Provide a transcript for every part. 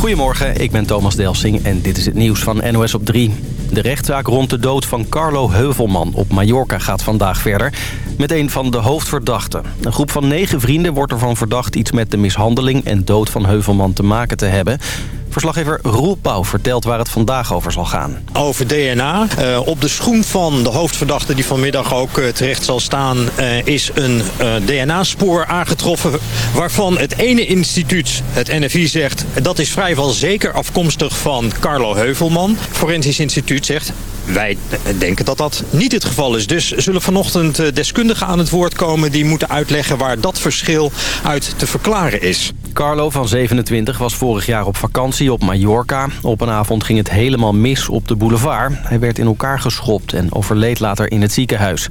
Goedemorgen, ik ben Thomas Delsing en dit is het nieuws van NOS op 3. De rechtszaak rond de dood van Carlo Heuvelman op Mallorca gaat vandaag verder... met een van de hoofdverdachten. Een groep van negen vrienden wordt ervan verdacht... iets met de mishandeling en dood van Heuvelman te maken te hebben... Verslaggever Roel Pauw vertelt waar het vandaag over zal gaan. Over DNA. Uh, op de schoen van de hoofdverdachte die vanmiddag ook uh, terecht zal staan... Uh, is een DNA-spoor aangetroffen waarvan het ene instituut, het NFI, zegt... dat is vrijwel zeker afkomstig van Carlo Heuvelman. Forensisch Instituut zegt wij denken dat dat niet het geval is. Dus zullen vanochtend deskundigen aan het woord komen... die moeten uitleggen waar dat verschil uit te verklaren is. Carlo van 27 was vorig jaar op vakantie op Mallorca. Op een avond ging het helemaal mis op de boulevard. Hij werd in elkaar geschopt en overleed later in het ziekenhuis.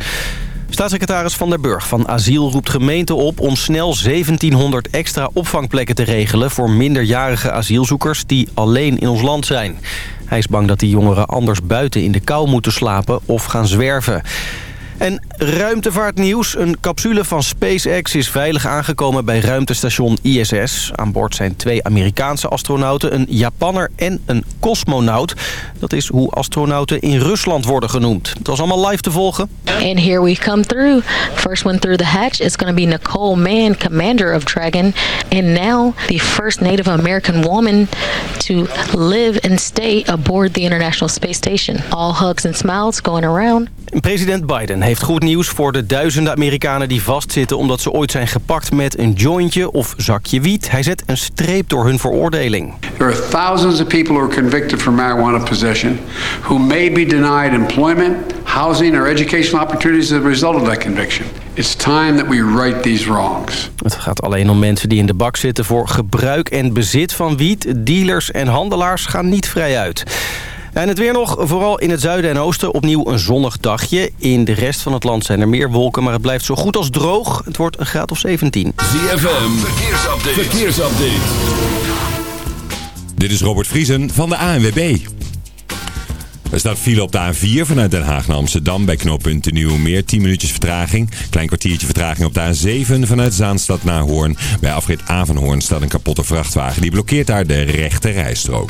Staatssecretaris Van der Burg van Asiel roept gemeenten op... om snel 1700 extra opvangplekken te regelen... voor minderjarige asielzoekers die alleen in ons land zijn. Hij is bang dat die jongeren anders buiten in de kou moeten slapen of gaan zwerven. En ruimtevaartnieuws. Een capsule van SpaceX is veilig aangekomen bij ruimtestation ISS. Aan boord zijn twee Amerikaanse astronauten, een Japanner en een cosmonaut. Dat is hoe astronauten in Rusland worden genoemd. Het was allemaal live te volgen. And here we come through. First one through the hatch is going to be Nicole Mann, commander of Dragon. And now the first Native American woman to live and stay aboard the International Space Station. All hugs and smiles going around. President Biden heeft goed nieuws voor de duizenden Amerikanen die vastzitten... omdat ze ooit zijn gepakt met een jointje of zakje wiet. Hij zet een streep door hun veroordeling. There are thousands of people who are convicted for marijuana possession... who may be denied employment, housing or educational opportunities as a result of that conviction. It's time that we right these wrongs. Het gaat alleen om mensen die in de bak zitten voor gebruik en bezit van wiet. Dealers en handelaars gaan niet vrij uit. En het weer nog, vooral in het zuiden en oosten opnieuw een zonnig dagje. In de rest van het land zijn er meer wolken, maar het blijft zo goed als droog. Het wordt een graad of 17. ZFM, verkeersupdate. verkeersupdate. Dit is Robert Vriesen van de ANWB. Er staat file op de A4 vanuit Den Haag naar Amsterdam bij knooppunt de Nieuwe Meer. 10 minuutjes vertraging. Klein kwartiertje vertraging op de A7 vanuit Zaanstad naar Hoorn. Bij afrit Avenhoorn staat een kapotte vrachtwagen. Die blokkeert daar de rechte rijstrook.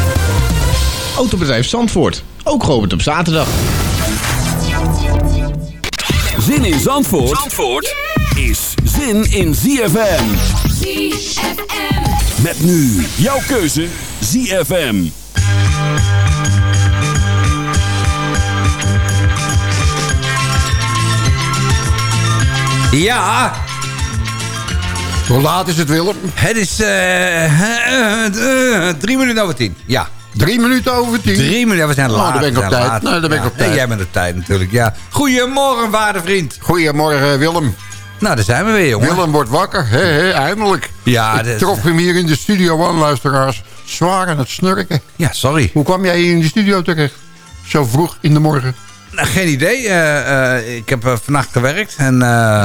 Autobedrijf Zandvoort. Ook geopend op zaterdag. Zin in Zandvoort, Zandvoort is zin in ZFM. ZFM. Met nu jouw keuze ZFM. Ja. Hoe laat is het, Willem? Het is uh, uh, drie minuten over tien. Ja. Drie minuten over tien? Drie minuten, we zijn laat. Nou, dan ben ik op tijd. Laat. Nou, dan ben ik op tijd. En jij bent op tijd natuurlijk, ja. Goedemorgen, waarde vriend. Goedemorgen, Willem. Nou, daar zijn we weer, jongen. Willem wordt wakker, he, he, eindelijk. Ja, ik trof hem hier in de studio aan, luisteraars. Zwaar aan het snurken. Ja, sorry. Hoe kwam jij hier in de studio terecht? Zo vroeg in de morgen. Nou, geen idee. Uh, uh, ik heb uh, vannacht gewerkt. En,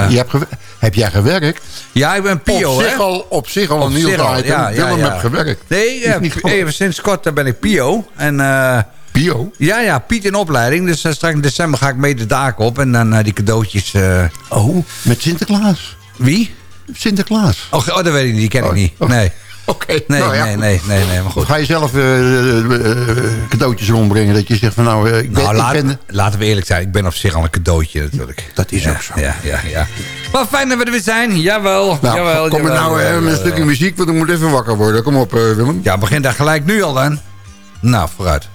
Je hebt heb jij gewerkt? Ja, ik ben Pio. Op zich hè? al, op zich al op een nieuw item. Ja, Willem ja, ja. heb gewerkt. Nee, even sinds kort ben ik Pio. En, Pio? Ja, ja, Piet in opleiding. Dus straks in december ga ik mee de daken op. En dan die cadeautjes... Oh, met Sinterklaas. Wie? Sinterklaas. Oh, oh dat weet ik niet. Die ken ik niet. Oh. Nee. Oké. Nee, nou nee, nee, nee, nee, maar goed. Ga je zelf uh, uh, cadeautjes rondbrengen? Dat je zegt van nou, ik ben, nou laten we eerlijk zijn. Ik ben op zich al een cadeautje natuurlijk. Dat is ook zo. Ja, ja, ja. Maar fijn dat we er weer zijn. Jawel, nou, jawel. Kom er nou een stukje muziek, want ik moet even wakker worden. Kom op, Willem. Ja, begin daar gelijk nu al aan. Nou, vooruit.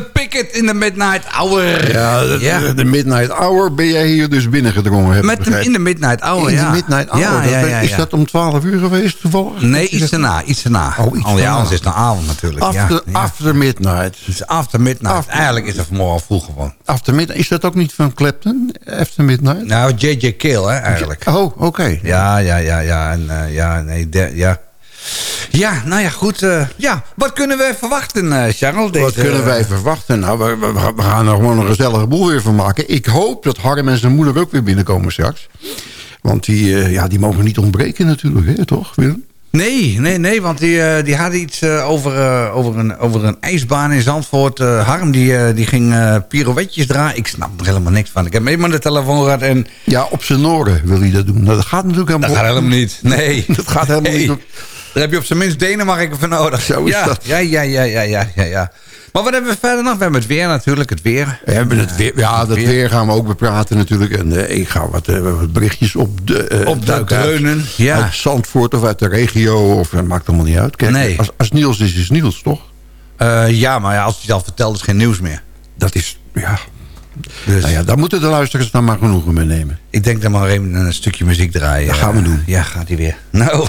Pickett in de Midnight Hour. Ja, de, Ja. de Midnight Hour ben jij hier dus binnengedrongen. heb Met in de Midnight Hour, In ja. de Midnight Hour. Ja, Dat ja, ja, Is ja. dat om 12 uur geweest toevallig? Nee, iets erna, iets erna. Oh, iets ja, daarna. anders is het een avond natuurlijk. After, ja, ja. after Midnight. Dus after midnight. After- Eigenlijk is het vanmorgen al vroeg gewoon. After Midnight. Is dat ook niet van Clapton? After Midnight? Nou, J.J. Kill, hè, eigenlijk. Oh, oké. Ja, ja, ja, ja. En, eh, ja, nee, de- ja. Ja, nou ja, goed. eh, ja, wat kunnen we verwachten, eh Charles? Wat kunnen wij verwachten? Nou, we, we- we gaan er gewoon een gezellige boel weer van maken. Ik hoop dat Harm en zijn moeder ook weer binnenkomen straks. Want die, eh, ja, die mogen niet ontbreken natuurlijk, hè, toch Willem? Nee, nee, nee, want die, die hadden iets over, over, een, over een ijsbaan in Zandvoort. Harm die, die ging pirouetjes draaien. Ik snap er helemaal niks van. Ik heb aan de telefoon gehad en Ja, op zijn oren wil hij dat doen. Nou, dat gaat natuurlijk helemaal, dat gaat helemaal niet. Nee. Dat gaat helemaal Nee. niet. Op- Daar heb je op zijn minst Denemarken voor nodig. Zo is ja, dat. Ja, ja, ja, ja, ja, ja, ja. Maar wat hebben we verder nog? We hebben het weer natuurlijk, het weer. We hebben het weer, ja, dat weer. weer gaan we ook bepraten natuurlijk. En eh, ik ga wat, eh, wat berichtjes op de, eh, Opduiken. uit- Dreunen, ja. Uit Zandvoort of uit de regio. Of dat maakt allemaal niet uit. Kijk, Nee. als, als Niels is, is Niels, toch? Ja, maar ja, als hij het al vertelt, is geen nieuws meer. Dat is, ja... Dus Nou ja, daar moeten de luisteraars dan maar genoegen mee nemen. ik denk we maar even een stukje muziek draaien. Dat gaan we doen. Ja, gaat hij weer. Nou,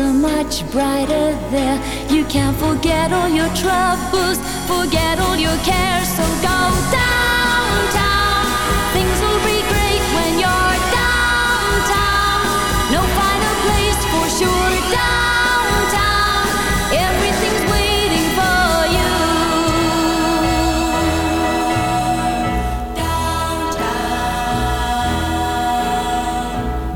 Are much brighter there. You can't forget all your troubles, forget all your cares. So go downtown.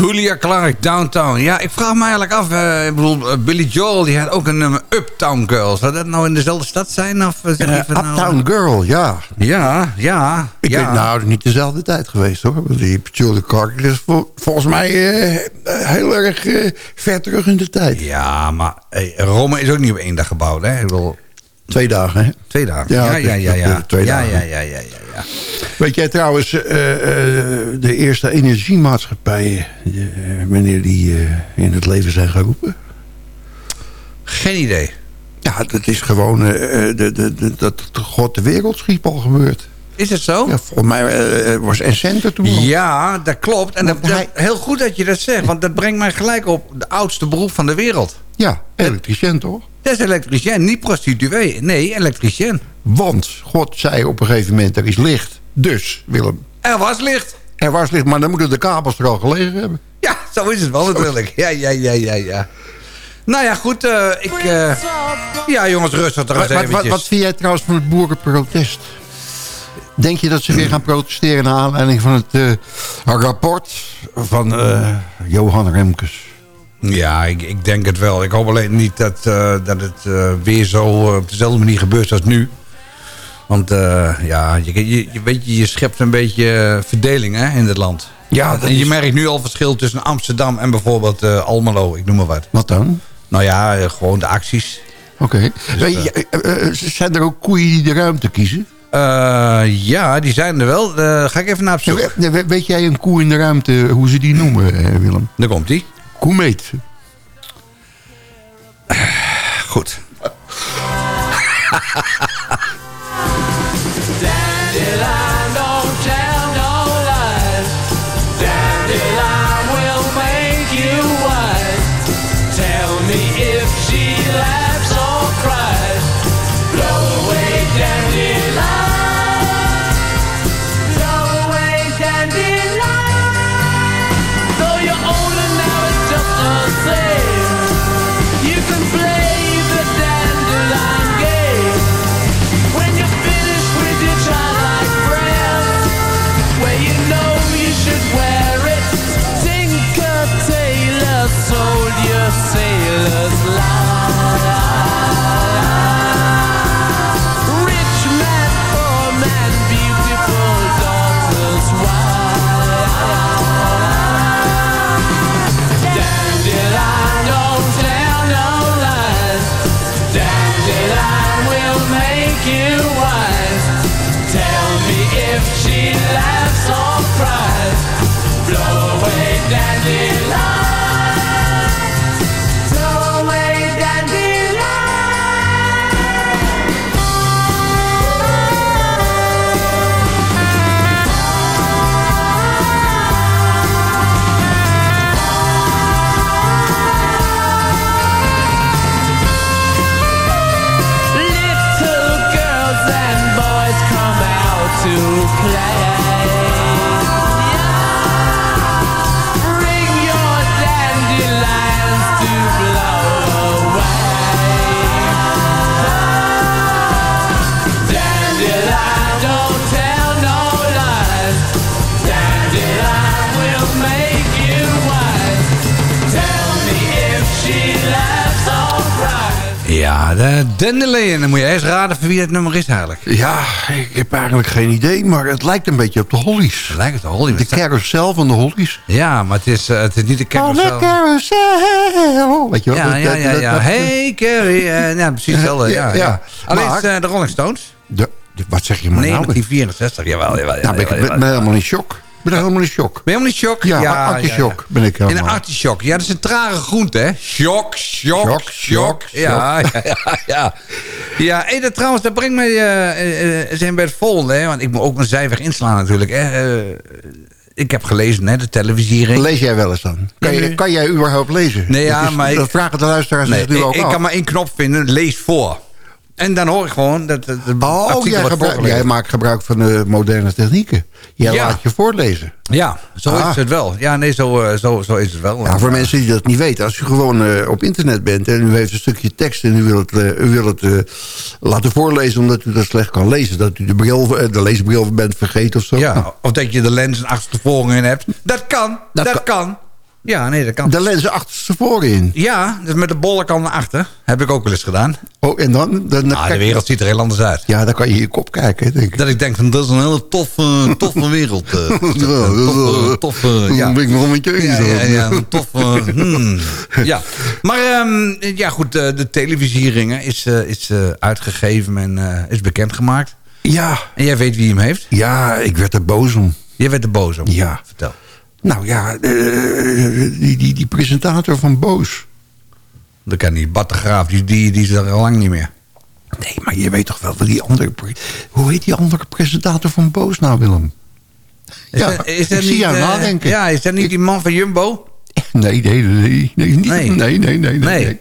Julia Clark, Downtown. Ja, ik vraag me eigenlijk af. eh, ik bedoel, eh, Billy Joel die had ook een nummer Uptown Girl. Zou dat nou in dezelfde stad zijn? Of nou- Uptown Girl, ja. Ja, ja. Ik ja. weet nou, niet dezelfde tijd geweest hoor. Die Julia Clark is vol- volgens mij heel erg ver terug in de tijd. Ja, maar hey, Rome is ook niet op één dag gebouwd, hè? Ik bedoel, Twee dagen, hè? twee dagen. Ja, Ja, ja, ja. ja. twee ja, dagen. ja, ja, ja, ja, ja. Weet jij trouwens, eh, eh, de eerste energiemaatschappijen... eh, wanneer die in het leven zijn geroepen? Geen idee. Ja, dat is gewoon... de, de, de, dat God de wereld schiep al gebeurd. Is het zo? Ja, volgens mij was Essenter toen. al. Ja, dat klopt. En dat, Want hij- dat- heel goed dat je dat zegt. Want dat brengt mij gelijk op de oudste beroep van de wereld. Ja, elektricien toch? Dat is elektricien, niet prostituee. Nee, elektricien. Want God zei op een gegeven moment, er is licht. Dus, Willem, Er was licht. er was licht, maar dan moeten de kabels er al gelegen hebben. Ja, zo is het wel natuurlijk. Ja, ja, ja, ja, ja. Nou ja, goed. eh, ik, eh, ja, jongens, rustig toch eens Wat, wat, wat, vind jij trouwens van het boerenprotest? Denk je dat ze weer gaan protesteren... naar aanleiding van het eh, rapport van Johan Remkes? Ja, ik, ik denk het wel. Ik hoop alleen niet dat, eh, dat het eh, weer zo eh, op dezelfde manier gebeurt als nu. Want ja, je, je, je, weet je, je schept een beetje verdeling hè, in het land. Ja, en je is- merkt nu al verschil tussen Amsterdam en bijvoorbeeld Almelo, ik noem maar wat. Wat dan? Nou ja, gewoon de acties. Oké. Eh, zijn er ook koeien die de ruimte kiezen? Ja, die zijn er wel. Ga ik even naar op zoek. We- we- Weet jij een koe in de ruimte, hoe ze die noemen, Willem? Daar komt die. Koemeet. Goed. eens raden van wie het nummer is eigenlijk. Ja, ik heb eigenlijk geen idee, maar het lijkt een beetje op de Hollies. Lijkt het Holly. De carousel van de Hollies. Ja, maar het is, eh, het is niet de carousel. carousel. Weet je wel? Ja, ja, ja, Hey, Carrie. eh, ja, precies hetzelfde. Ja, Ja. Alleen eh, de Rolling Stones. De- de- wat zeg je maar nou? 1964. Jawel, jawel. Nou, ben ik jawel, helemaal in shock. Ik ben helemaal in shock. Ben je helemaal niet shock? Ja, artichok ben ik In helemaal. een artichok. Ja, dat is een trage groente, hè? Shock, shock, Shock, shock. Ja, ja, ja. Ja, ja en dat, trouwens, dat brengt mij eh, eh, zijn bij het volgende, hè? Want ik moet ook mijn zijweg inslaan natuurlijk, hè? Ik heb gelezen, hè, de televisiering. Lees jij wel eens dan? Kan, je, kan jij überhaupt lezen? Nee, ja, dat, is- maar ik- dat vragen de luisteraars Nee, ik, ook ik af. kan maar één knop vinden, lees voor. En dan hoor ik gewoon dat het Oh, jij, gebruik- maakt gebruik van de moderne technieken. Jij Ja. laat je voorlezen. Ja, zo Ah. is het wel. Ja, nee, zo, eh, zo, zo is het wel. Ja, voor mensen die dat niet weten. Als u gewoon eh, op internet bent en u heeft een stukje tekst... en u wil het, eh, u wil het laten voorlezen omdat u dat slecht kan lezen. Dat u de, bril, de leesbril bent vergeten of zo. Ja, of dat je de lens achterstevoren in hebt. Dat kan, dat, Dat kan. Ja, nee, dat kan. De lenzen achterstevoren in. Ja, dus met de bollenkant naar achter. Heb ik ook wel eens gedaan. Oh, en dan? dan, dan Ah, de wereld ziet er heel anders uit. Ja, dan kan je je kop kijken, denk ik. Dat ik denk van, dat is een hele toffe, toffe wereld. Een toffe, toffe, ja. Dan ben ik nog met je. Ja, ja, ja, een toffe... hmm. Ja, maar ehm, ja goed, eh, de televisieringen is, eh, is uitgegeven en is bekendgemaakt. Ja, En jij weet wie hem heeft? ja, ik werd er boos om. Jij werd er boos om. Ja. Vertel. Nou ja, eh, die, die, die presentator van Boos. Dat kan niet. Bart de Graaf, die, die, die is er al lang niet meer. Nee, maar je weet toch wel wat die andere... Hoe heet die andere presentator van Boos nou, Willem? Is Ja, is ik dat zie niet, jou eh, nadenken. Ja, is dat niet die man van Jumbo? Nee, nee, nee, nee, niet- Nee. nee, nee, nee, nee.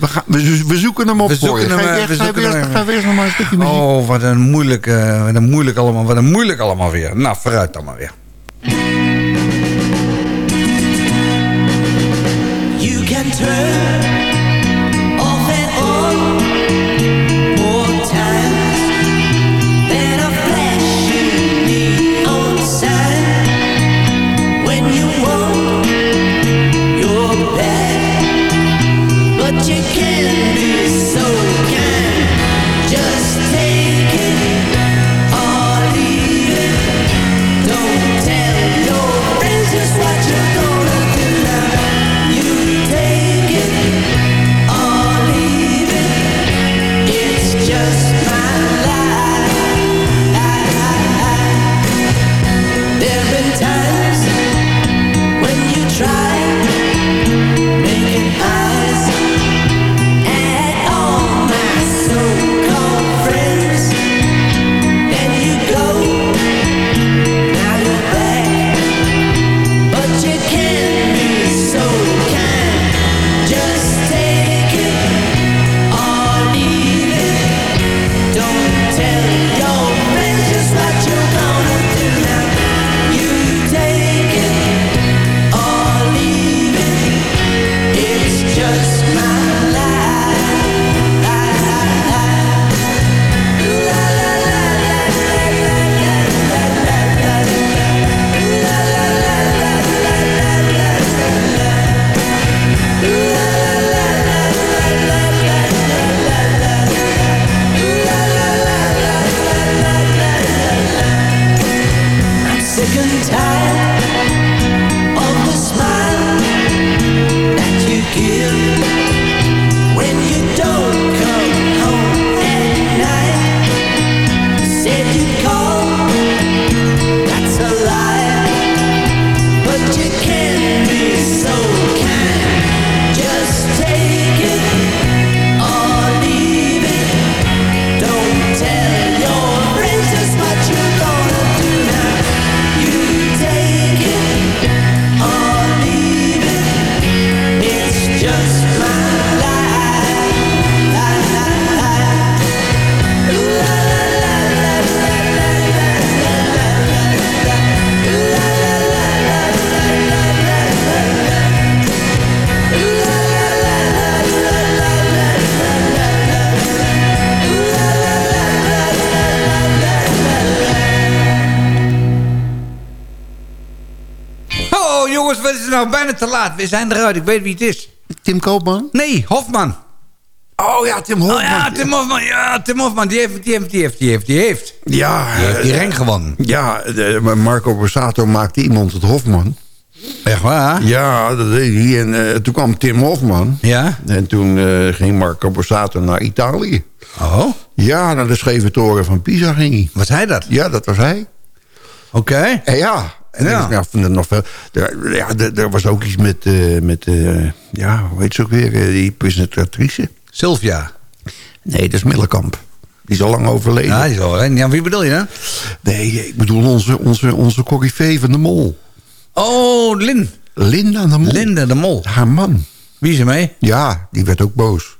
We, gaan, we, zo- we zoeken hem op We voor zoeken hem, je we zoeken hem. ga nog maar een stukje muziek. Oh, wat een moeilijk, wat een moeilijk allemaal, wat een moeilijk allemaal weer. Nou, vooruit dan maar weer. Turn We zijn eruit. Ik weet wie het is. Tim Koopman? Nee, Hofman. Oh ja, Tim Hofman. Oh ja, Tim Hofman. Ja, Tim Hofman. Die heeft, die heeft, die heeft, die heeft, die heeft. Ja, Die heeft die eh, ring gewonnen. Ja, de- Marco Borsato maakte iemand het Hofman. Echt waar? Ja, dat deed hij. En eh, toen kwam Tim Hofman. Ja? En toen eh, ging Marco Borsato naar Italië. Oh, Ja, naar de scheve toren van Pisa ging hij. was hij dat? Ja, dat was hij. Oké. En ja, en Ja. het nog veel. Er, ja, er, er was ook iets met, eh, met eh, ja, hoe heet ze ook weer, eh, die presentatrice. Sylvia. Nee, dat is Middelkamp. Die is al lang overleden. Ja, die is al. Ja, wie bedoel je? Nee, ik bedoel onze, onze, onze corrivee van de Mol. Oh, Lin. Linda de Mol. Linda de Mol. Haar man. Wie is er mee? Ja, die werd ook boos.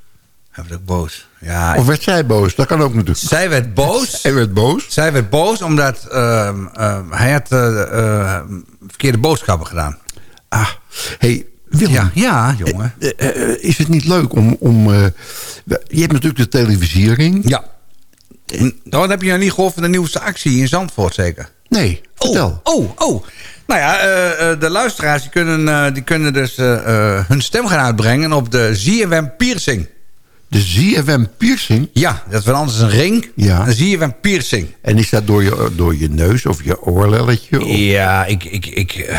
Hij werd ook boos. Ja, Of werd zij boos? Dat kan ook natuurlijk. zij werd boos. Hij werd boos. Zij werd boos omdat ehm, ehm, hij had eh, eh, verkeerde boodschappen gedaan. Ah, hey, Willem. Ja, ja jongen. eh, is het niet leuk om... om je hebt natuurlijk de televisiering. Ja. Nou, dan heb je nou niet gehoord van de nieuwste actie in Zandvoort zeker? Nee, vertel. Oh, oh, oh. Nou ja, de luisteraars die kunnen, die kunnen dus hun stem gaan uitbrengen op de ZFM Piercing. De ZFM piercing. Ja, dat wel anders een ring. Ja. Een ZFM Piercing. En is dat door je, door je neus of je oorlelletje? Of? Ja, ik... ik, ik eh,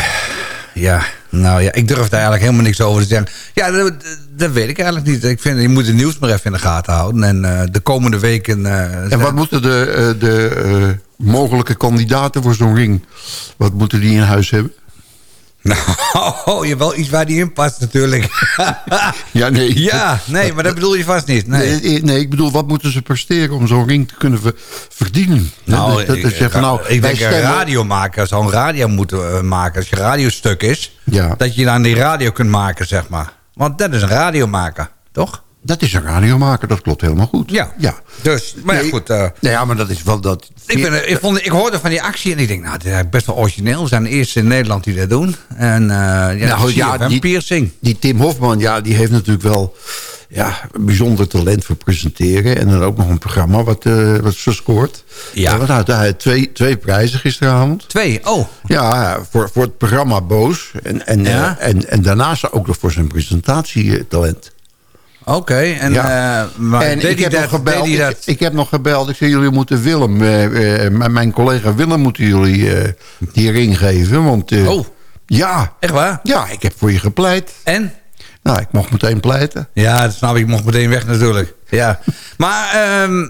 ja, nou ja, ik durf daar eigenlijk helemaal niks over te zeggen. Ja, dat, dat weet ik eigenlijk niet. Ik vind, je moet het nieuws maar even in de gaten houden. En eh, de komende weken... eh, En wat moeten de, de mogelijke kandidaten voor zo'n ring... wat moeten die in huis hebben? Nou, je hebt wel iets waar die in past natuurlijk. Ja, nee. ja, nee, maar dat bedoel je vast niet. Nee. Nee, nee, ik bedoel, wat moeten ze presteren om zo'n ring te kunnen ver- verdienen? Nou, dat, dat ik, is zeggen, nou, ik denk een stemmen- radiomaker zou een radio moeten eh, maken. Als je radiostuk is, Ja. dat je dan die radio kunt maken, zeg maar. Want dat is een radiomaker, toch? Dat is een radiomaker, dat klopt helemaal goed. Ja. ja. Dus, maar ja, Nee, goed. eh, Nou ja, maar dat is wel dat... ik, ben, ik, vond, ik hoorde van die actie en ik denk, nou, dit is best wel origineel. We zijn de eerste in Nederland die dat doen. En eh ja, Nou, ja, die- piercing. Die Tim Hofman, ja, die heeft natuurlijk wel ja, bijzonder talent voor presenteren. En dan ook nog een programma wat, eh wat ze scoort. Ja. Had hij? Twee, twee prijzen gisteravond. Twee, oh. Ja, voor, voor het programma Boos. En, en, Ja. en, en daarnaast ook nog voor zijn presentatietalent. Oké, en, Ja. eh, maar en ik heb, dat, nog gebeld, ik, dat? ik heb nog gebeld. Ik zei, jullie moeten Willem, eh, mijn- collega Willem moeten jullie die ring geven. Want Oh. ja, Echt waar? ja, ik heb voor je gepleit. En? Nou, ik mocht meteen pleiten. Ja, dat snap ik. Ik mocht meteen weg natuurlijk. Ja. Maar ehm,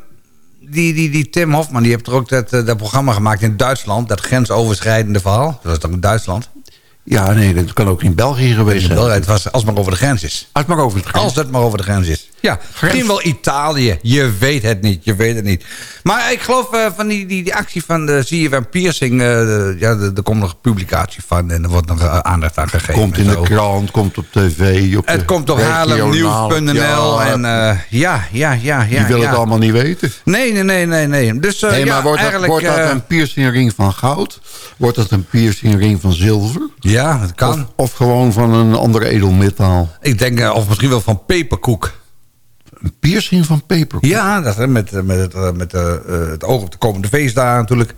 die, die, die Tim Hofman, die heeft er ook dat, dat programma gemaakt in Duitsland. Dat grensoverschrijdende verhaal. Dat was toch in Duitsland? Ja, nee, dat kan ook in België geweest zijn. Het was als het maar over de grens is. Als het maar over het grens. Als het maar over de grens is. Ja, misschien wel Italië. Je weet het niet. Je weet het niet. Maar ik geloof eh, van die, die, die actie van de CFM Piercing... eh, de- ja, er komt nog een publicatie van en er wordt nog eh, aandacht aan gegeven. Komt in de krant, komt op tv. Op Het komt op haarlemnieuws.nl. Ja, en eh, ja, ja, ja, ja. die ja. het allemaal niet weten. Nee, nee, nee, nee. nee. Dus eh, nee, maar ja, wordt, dat, eigenlijk... wordt dat eh, een piercingring van goud? Wordt dat een piercingring van zilver? ja, dat kan. Of, of gewoon van een ander edelmetaal? Ik denk, eh, of misschien wel van peperkoek. Een piercing van peper. Ja, dat, hè, met, eh, met, het, eh, met eh, het oog op de komende feestdagen natuurlijk.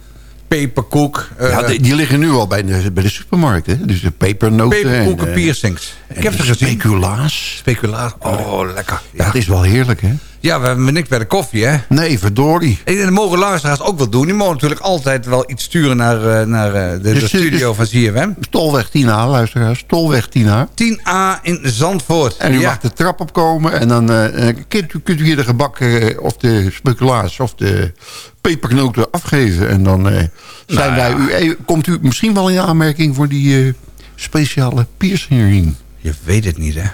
Peperkoek. Ja, die, die liggen nu al bij de, bij de supermarkt. Hè? Dus de pepernoten. peperkoeken en, piercings. en Ik heb ze gezien. Speculaas. Speculaas. Oh, lekker. Ja, het is wel heerlijk, hè? Ja, we hebben niks bij de koffie, hè? Nee, verdorie. En dat mogen luisteraars ook wel doen. Die mogen natuurlijk altijd wel iets sturen naar, eh, naar eh, de, de Dus- studio van ZFM. Tolweg 10A, luisteraars. Tolweg 10A. 10A in Zandvoort. En u ja. mag de trap opkomen en dan eh, kunt, u, kunt u hier de gebakken eh, of de speculaas of de pepernoten afgeven. En dan zijn Nou wij u, eh, komt u misschien wel in aanmerking voor die speciale piercingring. Je weet het niet, hè?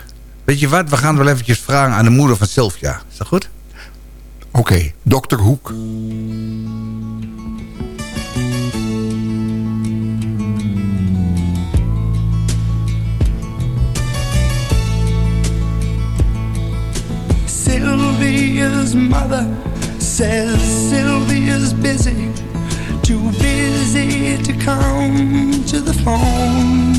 Weet je wat? We gaan wel eventjes vragen aan de moeder van Sylvia. Is dat goed? Oké, dokter Hoek. Sylvia's mother says Sylvia's busy, too busy to come to the phone.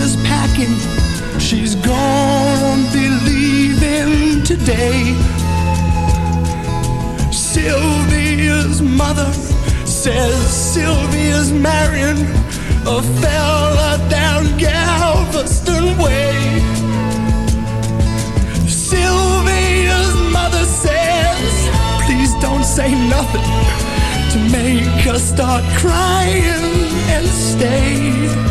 Sylvia's packing. She's gonna be leaving today. Sylvia's mother says Sylvia's marrying a fella down Galveston Way. Sylvia's mother says, please don't say nothing to make her start crying and stay.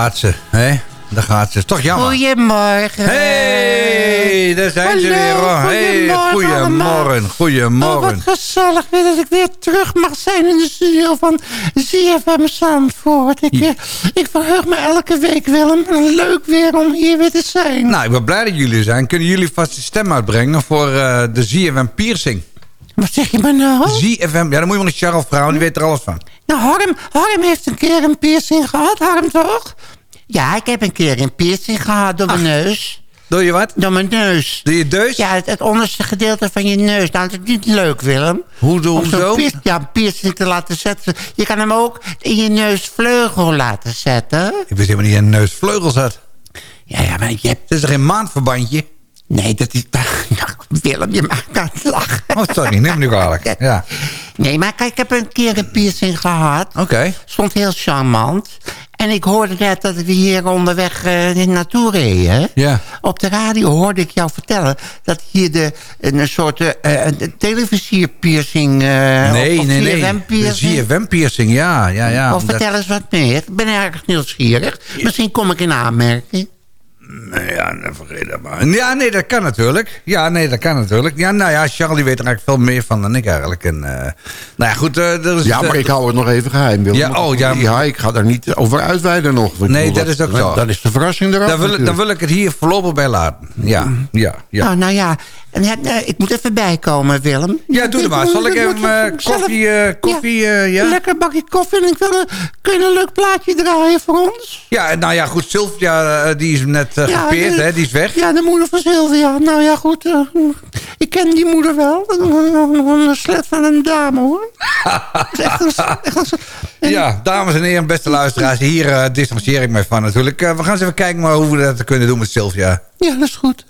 gaat ze. Hè? Daar gaat ze. Toch jammer. Goedemorgen. Hey, daar zijn ze Hallo, weer. hoor. Hey, goedemorgen goedemorgen. Oh, wat gezellig weer dat ik weer terug mag zijn in de studio van ZFM Zandvoort. Ik, eh, ik verheug me elke week, Willem. En leuk weer om hier weer te zijn. Nou, ik ben blij dat jullie zijn. Kunnen jullie vast de stem uitbrengen voor eh, de ZFM piercing? Wat zeg je maar nou? ZFM, ja, dan moet je maar naar Charles vragen, die weet er alles van. Nou, Harm, Harm heeft een keer een piercing gehad, Harm toch? Ja, ik heb een keer een piercing gehad door mijn neus. Doe je wat? Door mijn neus. Doe je deus? Ja, het, het onderste gedeelte van je neus. Nou, dat is niet leuk, Willem. Hoe doe zo'n zo? ja, een piercing te laten zetten. Je kan hem ook in je neusvleugel laten zetten. Ik wist helemaal niet dat een neus vleugels had. Ja, ja, maar je hebt... Het is toch geen maandverbandje? Nee, dat is... Ja, Willem, je maakt aan het lachen. Oh, sorry, neem me nu kwalijk. Ja, Nee, maar kijk, ik heb een keer een piercing gehad. oké. Stond heel charmant. En ik hoorde net dat we hier onderweg eh, naartoe reden. Ja. Op de radio hoorde ik jou vertellen dat hier de, een soort eh, een televisierpiercing... eh Nee, of nee, nee. CFM-piercing. Ja, ja, ja. Of omdat- vertel eens wat meer. Ik ben erg nieuwsgierig. Misschien kom ik in aanmerking. Nee, Ja, nee, vergeet dat maar. Ja, nee, dat kan natuurlijk. Ja, nee, dat kan natuurlijk. Ja, nou ja, Charlie weet er eigenlijk veel meer van dan ik eigenlijk. En, eh, nou ja, goed. eh, er is, Ja, maar ik hou het nog even geheim. Willem. Ja, oh, ja. ja, ik ga daar niet over uitweiden nog. Ik Nee, dat is ook zo. Dat is de verrassing eraf. dan, wil, ik- dan wil ik het hier voorlopig bij laten. Ja, ja, ja. Nou, nou ja, en, eh, ik moet even bijkomen, Willem. Ja, doe het maar. Zal ik even eh, koffie, eh, koffie, eh, ja? Lekker bakje koffie en ik wil een, kun je een leuk plaatje draaien voor ons? Ja, nou ja, goed. Sylvia, die is net gepeerd, de- hè? Die is weg. Ja, de moeder van Sylvia. Nou ja, goed. eh, ik ken die moeder wel. Een, slet van een dame, hoor. Ja, dames en heren, beste luisteraars. Hier eh distancieer ik mij van natuurlijk. Eh, we gaan eens even kijken maar hoe we dat kunnen doen met Sylvia. Ja, dat is goed.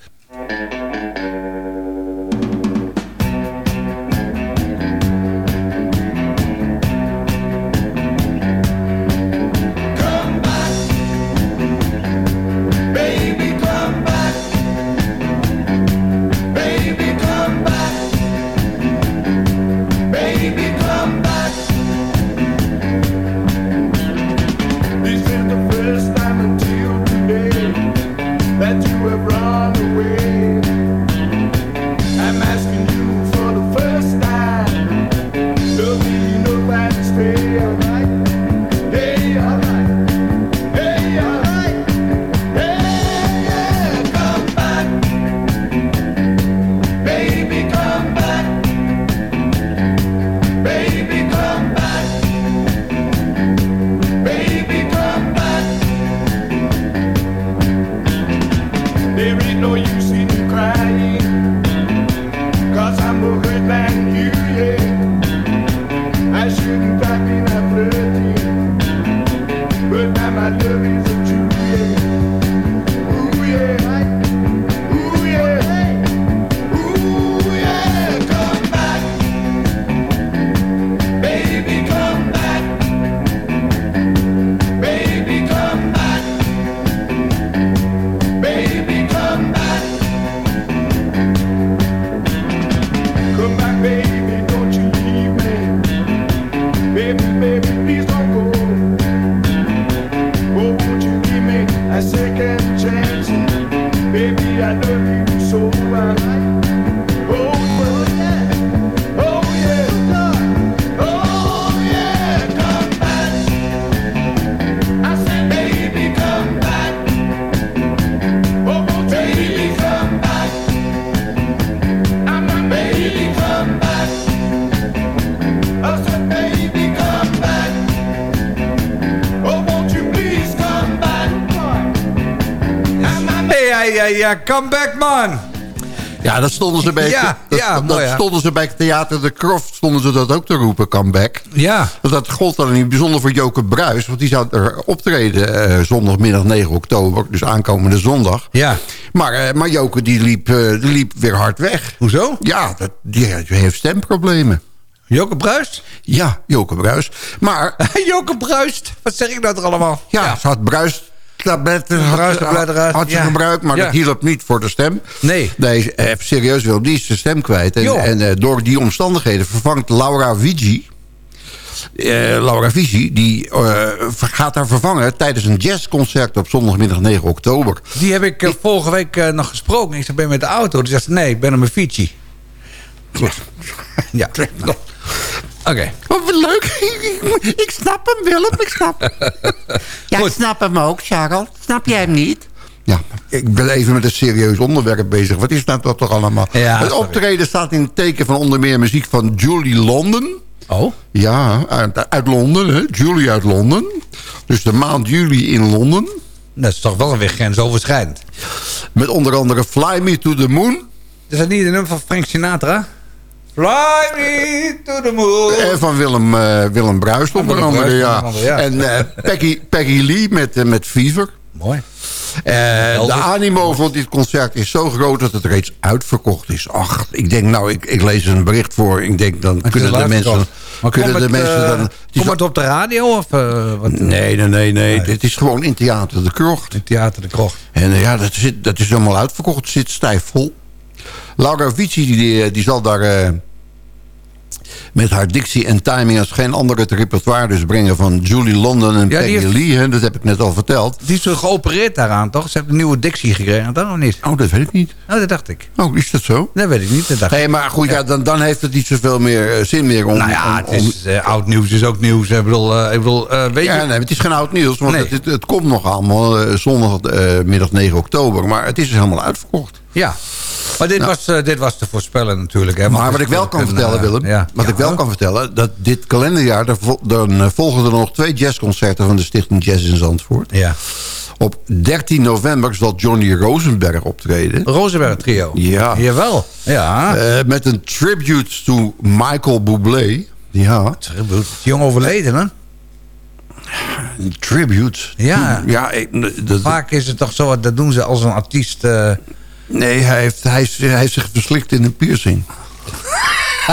Ja, come back man. Ja, dat stonden ze bij, Ja, dat, ja, dat mooi, stonden ze bij Theater de Kroft stonden ze dat ook te roepen, comeback. Ja. Want dat gold dan niet bijzonder voor Joke Bruis, want die zou er optreden eh, zondagmiddag 9 oktober, dus aankomende zondag. Ja. Maar, eh, maar Joke die liep, eh, die liep weer hard weg. Hoezo? Ja, dat, die heeft stemproblemen. Joke Bruist? Ja, Joke Bruis. Maar Joke Bruist. Wat zeg ik nou er allemaal? ja, ze had Bruis tabletten had, ze ja. gebruikt, maar Ja. dat hielp niet voor de stem. Nee. Nee, eh, serieus wel, die is zijn stem kwijt. En, en eh, door die omstandigheden vervangt Laura Vigi... eh, Laura Vigi, die gaat haar vervangen tijdens een jazzconcert op zondagmiddag 9 oktober. Die heb ik vorige week nog gesproken. Ik zei, ben je met de auto? Die zegt, nee, ik ben op mijn fietsje. Ja. Nou. Oké. Wat leuk. ik snap hem, Willem. Ik snap hem. Ja, ik snap hem ook, Charles. Snap jij hem niet? Ja, ik ben even met een serieus onderwerp bezig. Wat is nou dat toch allemaal? Ja, het sorry. optreden staat in het teken van onder meer muziek van Julie London. Oh? Ja, uit, uit Londen, hè? Julie uit Londen. Dus de maand juli in Londen. Dat is toch wel weer grensoverschrijdend. Met onder andere Fly Me to the Moon. Is dat niet een nummer van Frank Sinatra? Fly me to the moon. En van Willem, eh, Willem Bruist onder andere, ja. ja. En eh, Peggy, Peggy Lee met, eh, met Fever. Mooi. Eh, de animo van dit concert is zo groot dat het reeds uitverkocht is. Ach, ik denk nou, ik, ik lees een bericht voor. Ik denk, dan kunnen de mensen... Maar kunnen komt de het, mensen eh, dan... het Komt het op de radio? Of, eh, wat? Nee, nee, nee, nee. Dit is gewoon in Theater de Krocht. In Theater de Krocht. En eh, ja, dat, zit, dat is helemaal uitverkocht. Het zit stijf vol. Laura Vici, die, eh, die zal daar eh, met haar dictie en timing... als geen andere het repertoire dus brengen van Julie London en Ja, Peggy heeft- Lee. Hè, dat heb ik net al verteld. Die is zo geopereerd daaraan, toch? Ze heeft een nieuwe dictie gekregen? Of niet? Oh, dat weet ik niet. Oh, dat dacht ik. Oh, is dat zo? Dat weet ik niet. Dat dacht ik. maar goed, ja, dan, dan heeft het niet zoveel meer eh, zin meer om... Nou ja, om- het is, oud nieuws is ook nieuws. Ik bedoel, eh, ik bedoel weet ja, je... nee, het is geen oud nieuws, want Nee. het, het, het komt nog allemaal zondagmiddag 9 oktober. Maar het is dus helemaal uitverkocht. Ja. Maar dit, was, eh, dit was te voorspellen natuurlijk. Hè, Maar wat ik wel kan vertellen, Willem... eh, ja. wat ik wel kan vertellen... dat dit kalenderjaar... dan eh, volgen er nog twee jazzconcerten... van de Stichting Jazz in Zandvoort. Ja. Op 13 november zal Johnny Rosenberg optreden. Rosenberg trio. Ja. Jawel. Ja. Met een tribute to Michael Bublé. Ja, Tribute. Jong overleden, hè? een tribute. Ja. Ja, ik- dat, Vaak is het toch zo, dat doen ze als een artiest... Nee, hij heeft, hij, hij heeft zich verslikt in een piercing.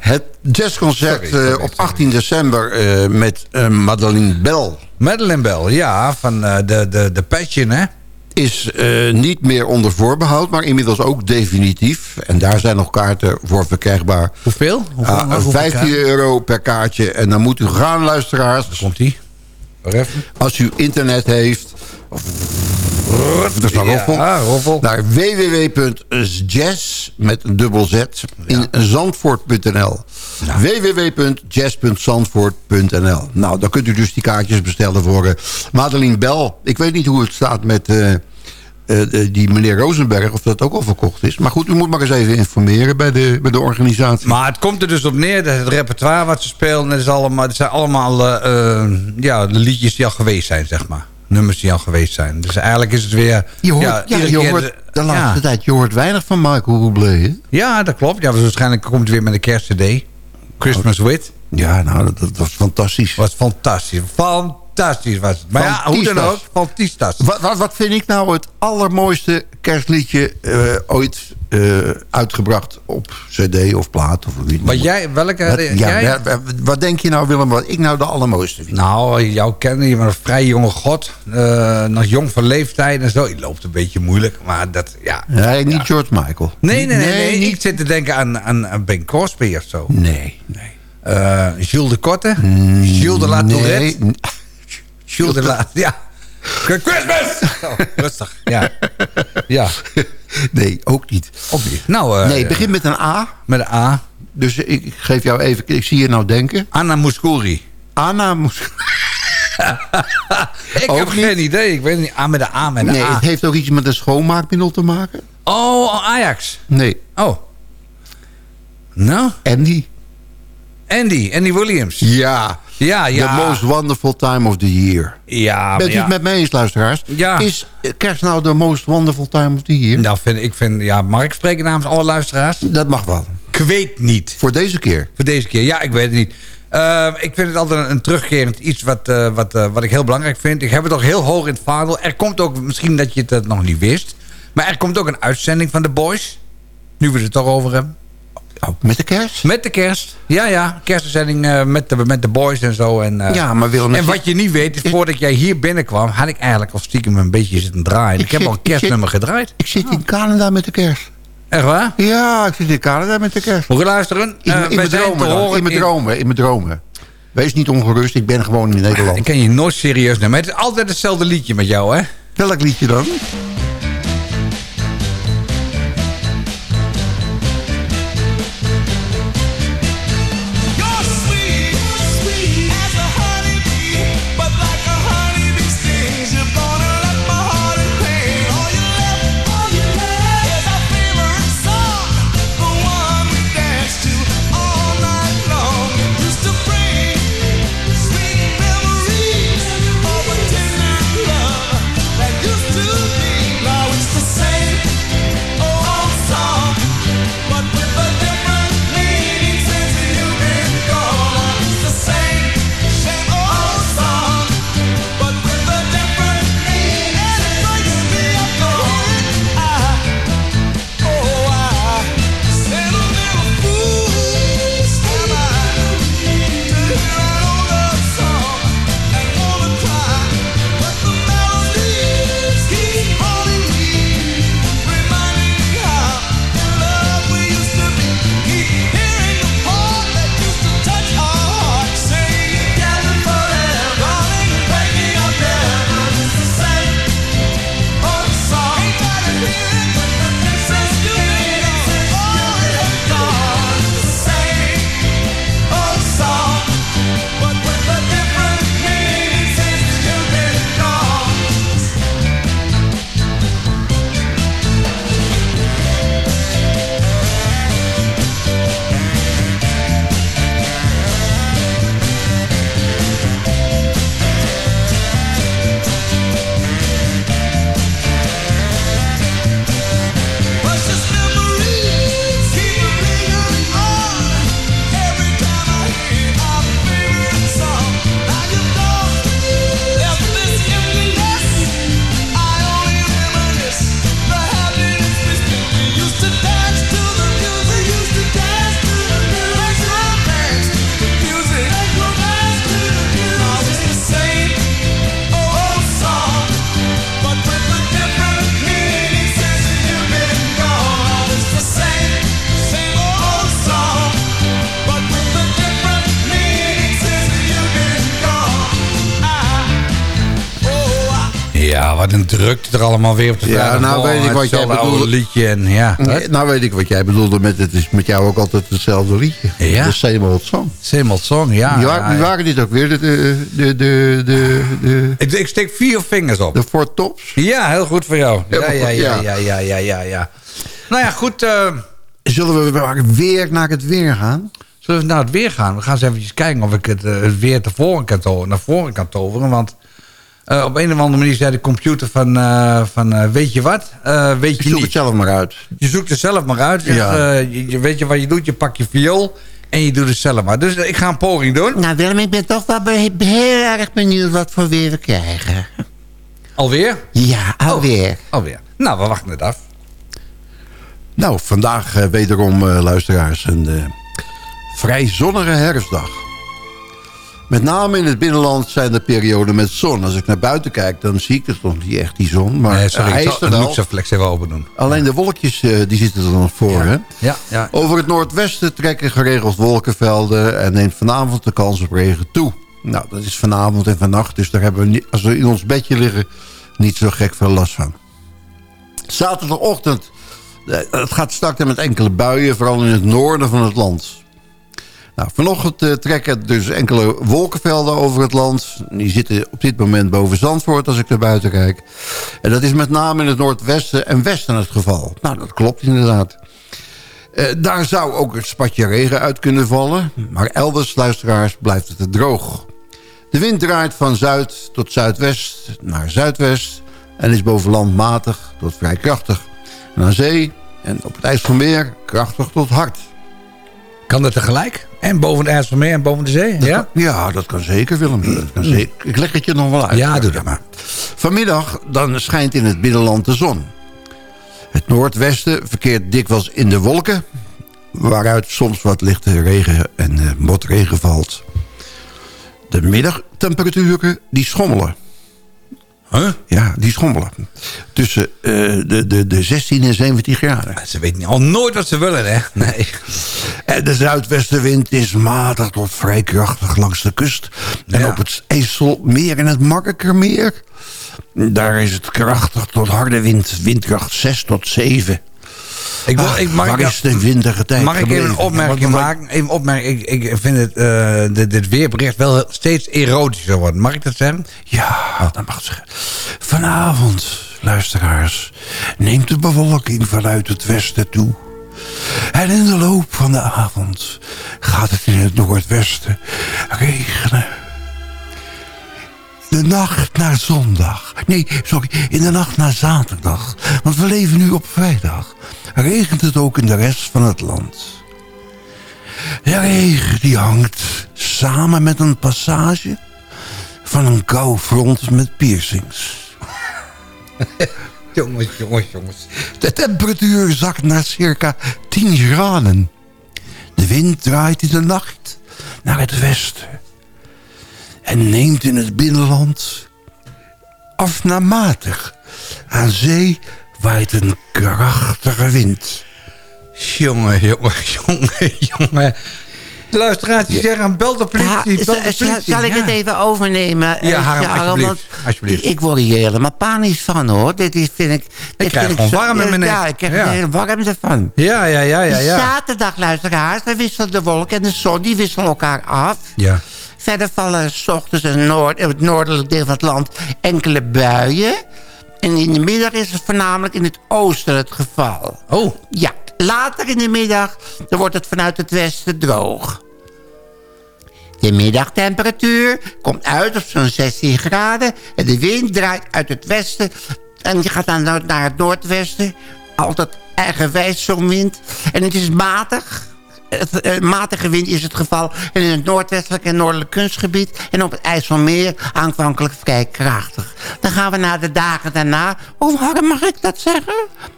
het, jazzconcert Sorry, sorry, eh, op 18 december eh, met eh, Madeleine Bell... Madeleine Bell, ja, van de, de, de Passion, hè? is niet meer onder voorbehoud, maar inmiddels ook definitief. En daar zijn nog kaarten voor verkrijgbaar. Hoeveel? Hoeveel, Ah, hoeveel 15 kaarten? euro per kaartje. En dan moet u gaan, luisteraars. Komt-ie? Waar even? Als u internet heeft... Dat is een roffel. Ja, roffel. Naar www.jazz met een dubbel z in zandvoort.nl. www.jazz.zandvoort.nl Nou, dan kunt u dus die kaartjes bestellen voor eh Madeleine Bell. Ik weet niet hoe het staat met eh, eh, die meneer Rosenberg, of dat ook al verkocht is. Maar goed, u moet maar eens even informeren bij de, bij de organisatie. Maar het komt er dus op neer dat het repertoire wat ze spelen... dat, is allemaal, dat zijn allemaal ja, de liedjes die al geweest zijn, zeg maar. Nummers die al geweest zijn. Dus eigenlijk is het weer... je hoort, ja, ja, je hoort de- de laatste ja. tijd je hoort weinig van Michael Bublé? Ja, dat klopt. Ja, dus waarschijnlijk komt het weer met een kerstcd. Christmas With. Ja, nou, dat, dat was fantastisch. Was fantastisch. Fantastisch was het. Maar ja, hoe dan ook, fantastisch. Wat, wat, wat vind ik nou het allermooiste kerstliedje eh, ooit eh, uitgebracht op cd of plaat? Of het Wat jij, welke... Wat, jij? ja, wat denk je nou Willem, wat ik nou de allermooiste vind? Nou, jou kennen, je bent een vrij jonge god. eh, nog jong van leeftijd en zo. Je loopt een beetje moeilijk, maar dat, ja. Nee, niet George Michael. Nee, nee, nee. nee, niet- Ik zit te denken aan, aan, aan Ben Crosby of zo. Nee, nee. Eh Jules de Korte. Jules de La Tourette. Nee, Jules de La... Ja. Christmas! Oh, rustig, ja. Ja, nee, ook niet. ook niet. Nou, eh, Nee, begin met een A. met een A. Dus ik geef jou even, ik zie je nou denken. Anna Mouskouri. Anna. Ik Ook heb niet? geen idee. Ik weet niet. A met een A met een Nee, A. het heeft ook iets met een schoonmaakmiddel te maken. Oh, Ajax. Nee, Oh. Nou? Andy. Andy, Andy Williams. Ja. Ja, ja. The most wonderful time of the year. Ja, Bent u ja. het met me eens, luisteraars? Ja. Is kerst nou de most wonderful time of the year? Nou, vind, ik vind, ja, mag ik spreken namens alle luisteraars? Dat mag wel. Ik weet niet. Voor deze keer. Voor deze keer, ja, ik weet het niet. Eh, ik vind het altijd een, een terugkerend iets wat, eh, wat, eh, wat ik heel belangrijk vind. Ik heb het ook heel hoog in het vaandel. Er komt ook, misschien dat je het eh, nog niet wist... maar er komt ook een uitzending van The Boys. Nu we het toch over hebben. Oh, met de kerst? Met de kerst. Ja, ja. Kerstuitzending eh, met, de, met de boys en zo. En, eh, Ja, maar Willem... en wat je niet weet, is voordat jij hier binnenkwam... had ik eigenlijk al stiekem een beetje zitten draaien. Ik, Ik heb zit- al een zit- kerstnummer gedraaid. Ik zit in Canada met de kerst. Echt waar? Ja, ik zit in Canada met de kerst. Moet je luisteren? In, Eh, mijn zijn dromen dan. In mijn dromen, in mijn dromen. Wees niet ongerust, ik ben gewoon in Nederland. Ik kan je nooit serieus nemen. Het is altijd hetzelfde liedje met jou, hè? Welk liedje dan? Allemaal weer op de Ja, nou weet ik wat jij bedoelde. liedje en ja. Nee, Nou weet ik wat jij bedoelde met het is met jou ook altijd hetzelfde liedje. Ja. De Same Old Song. Same old song, ja. Wie, waren, ja. waren dit ook weer? De, de, de, de, Ik, ik steek vier vingers op. de Four Tops? Ja, heel goed voor jou. Ja, ja, ja, ja. ja, ja, ja, ja, ja. Nou ja, goed. eh, Zullen we weer naar het weer gaan? zullen we naar het weer gaan? We gaan eens even kijken of ik het, eh, het weer naar voren kan toveren. Want eh, op een of andere manier zei de computer van, eh, van eh, weet je wat? Eh, weet je Zoek niet. het zelf maar uit. Je zoekt het zelf maar uit. Je, Ja. je, je weet je wat je doet? Je pakt je viool en je doet het zelf maar. Dus ik ga een poging doen. Nou Willem, ik ben toch wel heel erg benieuwd wat voor weer we krijgen. Alweer? Ja, alweer. Alweer. Nou, we wachten het af. Nou, vandaag wederom, eh, luisteraars, een eh, vrij zonnige herfstdag. Met name in het binnenland zijn er perioden met zon. Als ik naar buiten kijk, dan zie ik het nog niet echt, die zon. Maar Nee, sorry, hij is er wel. luxeflex even open doen. Alleen de wolkjes eh, die zitten er nog voor. Hè? Ja, ja. Over het noordwesten trekken geregeld wolkenvelden... en neemt vanavond de kans op regen toe. Nou, dat is vanavond en vannacht. Dus daar hebben we, niet, als we in ons bedje liggen, niet zo gek veel last van. Zaterdagochtend, eh, het gaat starten met enkele buien... vooral in het noorden van het land. Nou, vanochtend eh, trekken dus enkele wolkenvelden over het land. Die zitten op dit moment boven Zandvoort als ik naar buiten kijk. En dat is met name in het noordwesten en westen het geval. Nou, dat klopt inderdaad. Eh, daar zou ook een spatje regen uit kunnen vallen. Maar elders, luisteraars, blijft het droog. De wind draait van zuid tot zuidwest naar zuidwest... en is boven land matig tot vrij krachtig. En aan zee en op het IJsselmeer krachtig tot hard. Kan dat tegelijk? En boven het IJsselmeer en boven de zee? Dat Ja? kan- ja, dat kan zeker, Willem. Dat kan zeker. Ik leg het je nog wel uit. Ja, doe dat maar. Vanmiddag dan schijnt in het binnenland de zon. Het noordwesten verkeert dikwijls in de wolken... waaruit soms wat lichte regen en eh, motregen valt. De middagtemperaturen die schommelen. Huh? Ja, die schommelen. Tussen eh, de, de, de 16 en 17 graden. Ze weten al nooit wat ze willen, hè? Nee. En de zuidwestenwind is matig tot vrij krachtig langs de kust. En Ja. op het IJsselmeer en het Markermeer... daar is het krachtig tot harde wind. Windkracht 6 tot 7. Ik wil, Ah, ik, mag is de windige tijd Mag ik even een opmerking maken? Even een opmerking. Ik, ik vind het, eh, dit, dit weerbericht wel steeds erotischer worden. Mag ik dat zeggen? Ja, dat mag ik zeggen. Vanavond, luisteraars, neemt de bewolking vanuit het westen toe. En in de loop van de avond gaat het in het noordwesten regenen. De nacht naar zondag. Nee, sorry, in de nacht naar zaterdag. Want we leven nu op vrijdag. Regent het ook in de rest van het land. De regen die hangt samen met een passage van een koufront met piercings. Jongens, jongens, jongens. De temperatuur zakt naar circa 10 graden. De wind draait in de nacht naar het westen. En neemt in het binnenland af naar matig. Aan zee waait een krachtige wind. Jongen, jongen, jongen, jongen. De luisteraars die zeggen, bel de politie, Ja, bel de zal- politie. zal ik het even overnemen? Ja, eh, Harm, alsjeblieft, Want alsjeblieft. Ik, ik word hier helemaal panisch van, hoor. Dit is, vind ik... dit krijg vind gewoon warm in mijn nek. Ja, ik krijg Ja. er hele warmte van. Ja, ja, ja, ja, ja. Zaterdag, luisteraars, dan wisselen de wolk en de zon... die wisselen elkaar af. Ja. Verder vallen s ochtends in noord, in het noordelijk deel van het land enkele buien. En in de middag is het voornamelijk in het oosten het geval. Oh. Ja, later in de middag dan wordt het vanuit het westen droog. De middagtemperatuur komt uit op zo'n 16 graden... en de wind draait uit het westen en die gaat dan naar het noordwesten. Altijd eigenwijs zo'n wind. En het is matig. Het, matige wind is het geval en in het noordwestelijk en noordelijk kunstgebied... en op het IJsselmeer aanvankelijk vrij krachtig. Dan gaan we naar de dagen daarna. Hoe hard mag ik dat zeggen?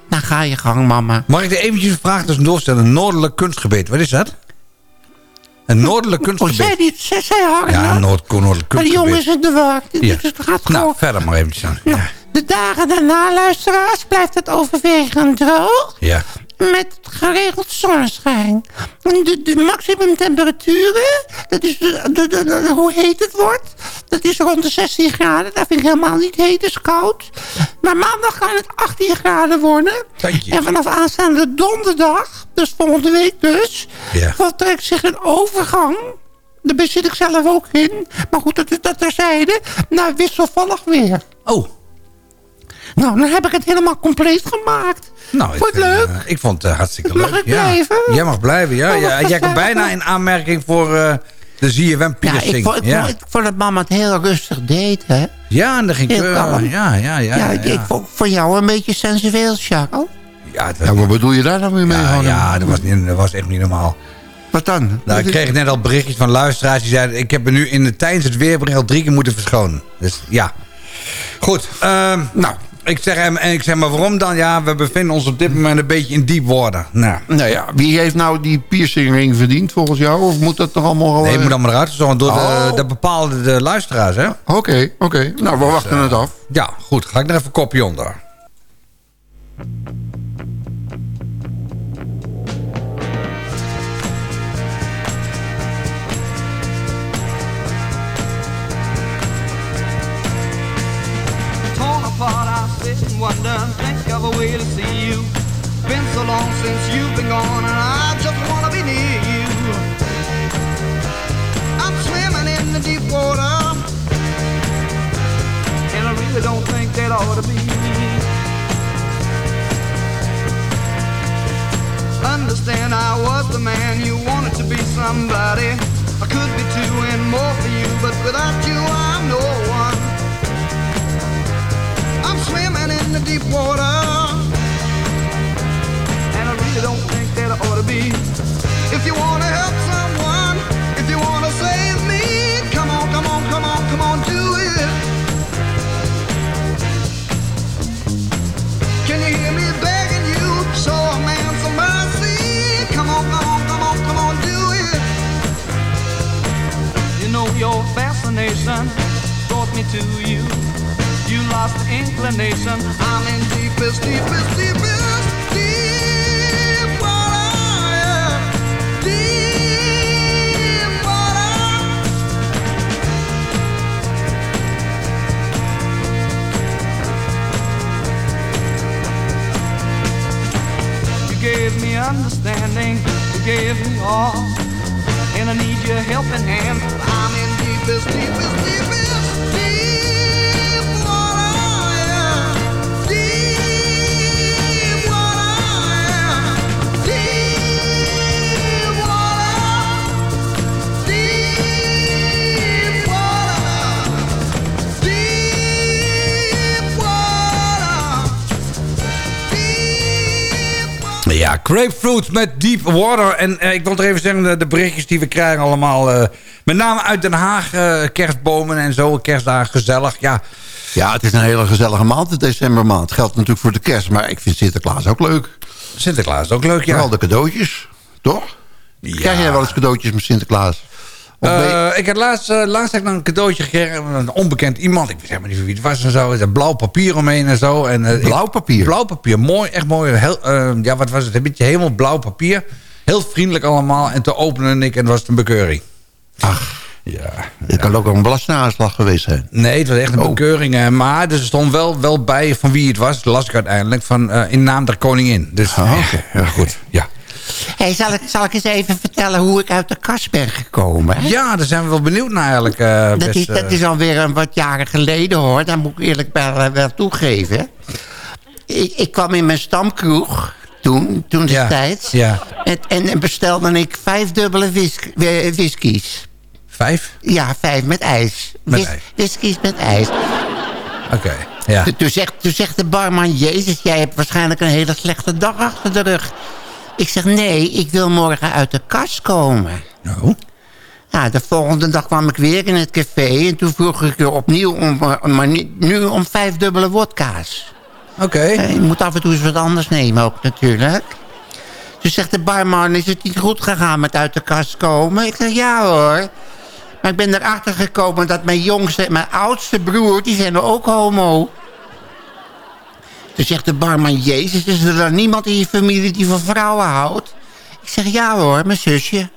Dan ga je gang, mama. Mag ik er eventjes een vraag tussendoor stellen? Noordelijk kunstgebied, wat is dat? Een noordelijk Oh, kunstgebied. die, zei, zei hard, Ja, nou? Noord noordelijk Maar die jongen is kunstgebied. in de war. Ja. Dus het gaat Nou, gewoon... verder maar eventjes aan. Nou, de dagen daarna, luisteraars, blijft het overwegend droog. Ja. Met geregeld zonneschijn. De, de maximumtemperaturen, dat is de, de, de- de- hoe heet het wordt, dat is rond de 16 graden. Dat vind ik helemaal niet heet, is koud. Maar maandag kan het 18 graden worden. En vanaf aanstaande donderdag, dus volgende week dus, Ja. voltrekt zich een overgang. Daar zit ik zelf ook in. Maar goed, dat is dat terzijde. Nou, wisselvallig weer. Oh. Nou, dan heb ik het helemaal compleet gemaakt. Nou, Vond het vind, leuk? eh, ik vond het eh, hartstikke Mag leuk. ik ja. blijven? Jij mag blijven, ja. Oh, ja. Jij komt bijna in aanmerking voor eh, de ZFM Ja, piercing. ik vond, ik, ja. vond, ik vond dat mama het heel rustig deed, hè. Ja, en dan ging ik... Heel eh, ja, ja, ja. Ja, ja, ik, vond voor jou een beetje sensueel, Charles. Ja, het was- Ja, wat bedoel je daar nou weer mee? ja, ja, dat, was niet, dat was echt niet normaal. Wat dan? Nou, ik kreeg net al berichtjes van luisteraars die zeiden... ik heb er nu in de, tijdens het weerbericht al drie keer moeten verschonen. Dus ja. Goed. ehm, nou, ik zeg, hem en ik zeg maar waarom dan? Ja, we bevinden ons op dit moment een beetje in diep water. Nou, Nou ja, wie heeft nou die piercingring verdiend volgens jou? Of moet dat toch allemaal... nee, eh, het moet allemaal eruit. Zo, door de, Oh. de bepaalde de luisteraars, hè? Oké, oké. Nou, we wachten het af. Ja, goed. Ga ik nog even een kopje onder. Wonder think of a way to see you. Been so long since you've been gone, and I just wanna be near you. I'm swimming in the deep water, and I really don't think that ought to be. Understand I was the man you wanted to be somebody. I could be and more for you, met deep water. En eh, ik wil nog even zeggen, de, de berichtjes die we krijgen allemaal... eh, met name uit Den Haag, eh, kerstbomen en zo, kerstdagen gezellig. Ja, Ja, het is een hele gezellige maand, de decembermaand. Geldt natuurlijk voor de kerst, maar ik vind Sinterklaas ook leuk. Sinterklaas ook leuk, ja. Vooral de cadeautjes, toch? Krijg jij wel eens cadeautjes met Sinterklaas? Je- Eh, ik had laatst, eh, laatst heb ik een cadeautje gekregen van een onbekend iemand. Ik weet helemaal niet wie het was en zo. Er blauw papier omheen en zo. En, eh, Blauw papier? blauw papier, mooi, echt mooi. Heel, ja, wat was het? Een beetje helemaal blauw papier. Heel vriendelijk allemaal. En te openen ik en was het een bekeuring. Ach, Ja. het kan ook wel een belastingaanslag geweest zijn. Nee, het was echt een Oh. bekeuring. Maar er stond wel, wel bij van wie het was. Dat las ik uiteindelijk. Van, in naam der koningin. Dus Ah, oké. Ja, goed. ja. Hey, zal, ik, zal ik eens even vertellen hoe ik uit de kast ben gekomen? hè? ja, daar zijn we wel benieuwd naar eigenlijk. eh, Dat best, is, dat eh. is alweer een wat jaren geleden hoor. Dat moet ik eerlijk wel, eh, wel toegeven. Ik, ik kwam in mijn stamkroeg toen, toen Ja, destijds. ja. En, en bestelde ik vijf dubbele whisk, whiskies. Vijf? Ja, vijf met ijs. Met ijs. Whiskies met ijs. Oké, ja. Toen zegt, toen zegt de barman... Jezus, jij hebt waarschijnlijk een hele slechte dag achter de rug. Ik zeg, nee, ik wil morgen uit de kast komen. Oh. Ja, de volgende dag kwam ik weer in het café... en toen vroeg ik er opnieuw om, eh, maar nu- om vijf dubbele wodka's. Oké. Eh, Je moet af en toe eens wat anders nemen ook natuurlijk. Toen zegt de barman, is het niet goed gegaan met uit de kast komen? Ik zeg, ja hoor. Maar ik ben erachter gekomen dat mijn jongste en mijn oudste broer... die zijn ook homo. Toen zegt de barman, jezus, is er dan niemand in je familie die van vrouwen houdt? Ik zeg, ja hoor, mijn zusje.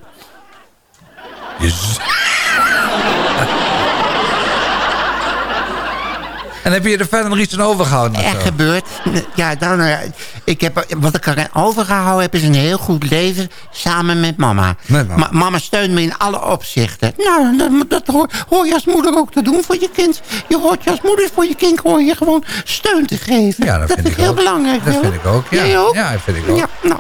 Jezus. En heb je er verder nog iets aan overgehouden? Echt gebeurd. Ja, dan, eh, ik heb, wat ik eraan overgehouden heb, is een heel goed leven samen met mama. Met mama. Ma- mama steunt me in alle opzichten. Nou, dat, dat hoor, hoor je als moeder ook te doen voor je kind. Je hoort je als moeder voor je kind hoor je gewoon steun te geven. Ja, dat vind is ik heel ook. belangrijk. Dat vind ik ook, ja. Jij ook? Ja, dat vind ik ook. Ja, nou,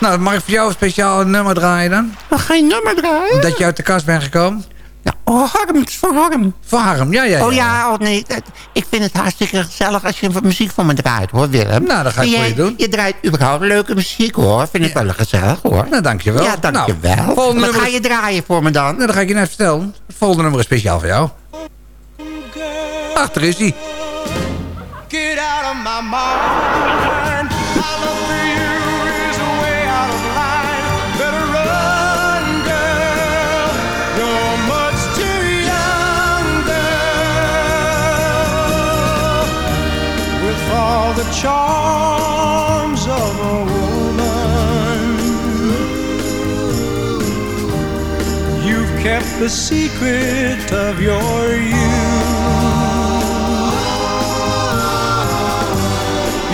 Nou, mag ik voor jou een speciaal nummer draaien dan? ga je nummer draaien. Dat je uit de kast bent gekomen? Ja, oh, Harm, het is voor Harm. Voor Harm, ja, ja, ja. Oh ja, oh nee, dat- ik vind het hartstikke gezellig als je muziek voor me draait, hoor, Willem. Nou, dat ga ik voor je doen. Je draait überhaupt leuke muziek, hoor. Vind ik wel gezellig, hoor. Nou, dankjewel. Ja, dankjewel. Nou, volgende Wat nummer ga je draaien voor me dan? Nou, dat ga ik je net vertellen. Het volgende nummer is speciaal voor jou. Achter is hij. Get out of my mind. Charms of a woman, you've kept the secret of your youth.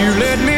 You led me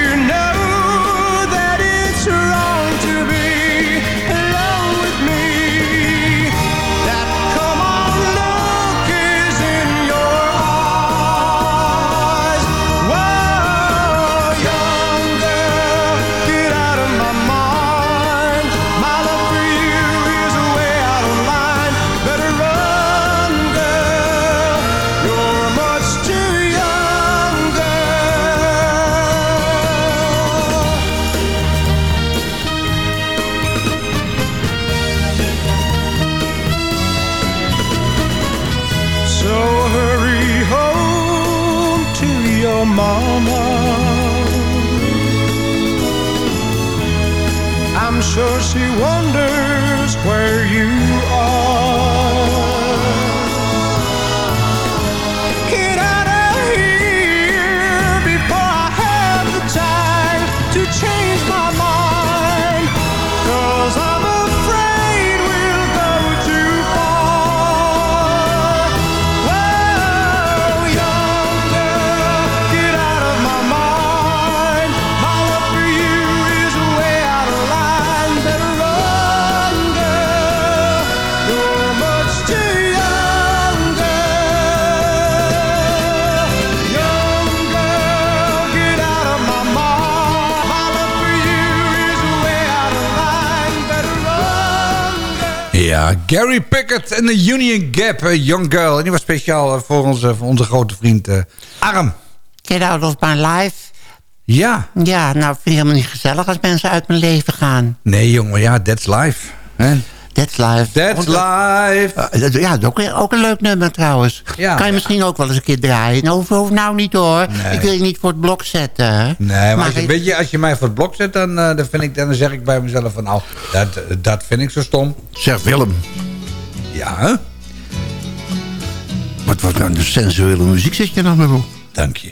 Gary Pickett en de Union Gap, eh, Young Girl. En die was speciaal eh, voor onze, voor onze grote vriend eh, Arm. Get out of my life. Ja. Ja, nou vind ik helemaal niet gezellig als mensen uit mijn leven gaan. Nee, jongen, ja, that's life. Hè? That's life. That's life. Uh, ja, ook, ook een leuk nummer trouwens. Ja. kan je misschien ook wel eens een keer draaien. Nou, hoeft, nou niet hoor. Nee. Ik wil je niet voor het blok zetten. hè. Nee, maar, als, je, ik- weet je, als je mij voor het blok zet, dan, eh, dan, vind ik, dan zeg ik bij mezelf van... nou, dat, dat vind ik zo stom. Zeg Willem, Ja, hè? wat was nou de sensuele muziek zit je nog maar op? Dank je.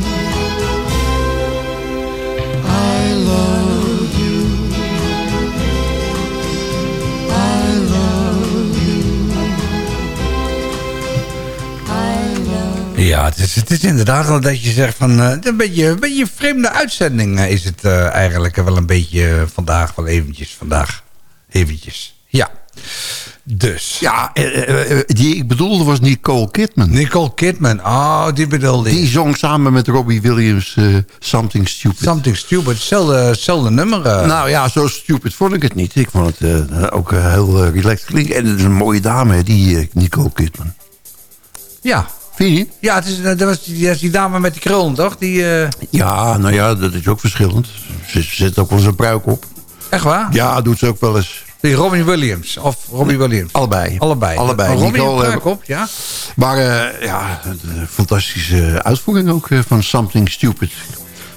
Ja, het is, het is inderdaad wel dat je zegt van... eh, een, beetje, een beetje een vreemde uitzending eh, is het eh, eigenlijk wel een beetje vandaag. Wel eventjes vandaag. Eventjes. Ja. Dus. Ja, die ik bedoelde was Nicole Kidman. Nicole Kidman, oh, die bedoelde ik. Die zong samen met Robbie Williams Something Stupid. Something Stupid, hetzelfde, nummer. Nou ja, zo stupid vond ik het niet. Ik vond het ook heel relaxed klinken. En het is een mooie dame, die Nicole Kidman. ja. Ja, het is, eh, dat was die, dat is die dame met die krullen, toch? Die, eh, Ja, nou ja, dat is ook verschillend. Ze ze zet ook wel eens een pruik op. echt waar? Ja, doet ze ook wel eens. Die Robin Williams. Of Robbie Williams. Allebei. Allebei. Allebei. Oh, Robbie Nicole, heeft eh, pruik op, ja. Maar ja, een fantastische uitvoering ook van Something Stupid.